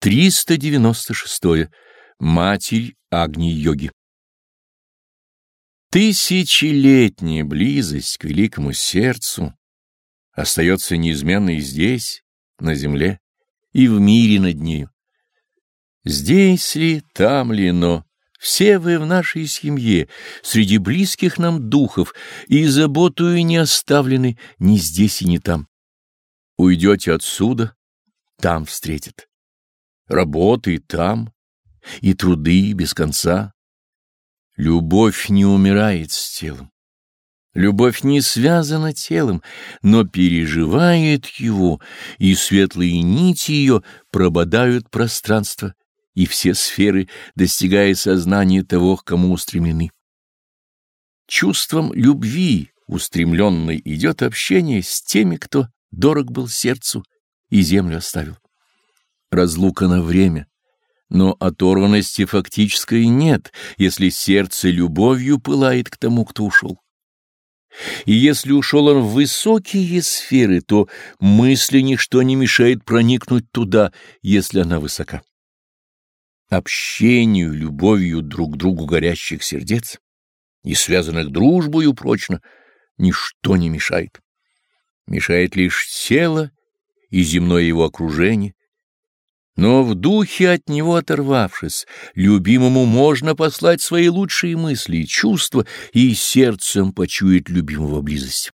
396. Матерь Агни-йоги. Тысячелетняя близость к великому сердцу остается неизменной здесь, на земле, и в мире над нею. Здесь ли, там ли, но все вы в нашей семье, среди близких нам духов, и заботую не оставлены ни здесь и ни там. Уйдете отсюда, там встретит работы там, и труды без конца. Любовь не умирает с телом. Любовь не связана телом, но переживает его, и светлые нити ее прободают пространство и все сферы, достигая сознания того, к кому устремлены. Чувством любви устремленной идет общение с теми, кто дорог был сердцу и землю оставил разлука на время, но оторванности фактической нет, если сердце любовью пылает к тому, кто ушел. И если ушел он в высокие сферы, то мысли ничто не мешает проникнуть туда, если она высока. Общению, любовью друг к другу горящих сердец и связанных дружбою прочно, ничто не мешает. Мешает лишь тело и земное его окружение, но в духе от него оторвавшись, любимому можно послать свои лучшие мысли и чувства, и сердцем почуять любимого близость.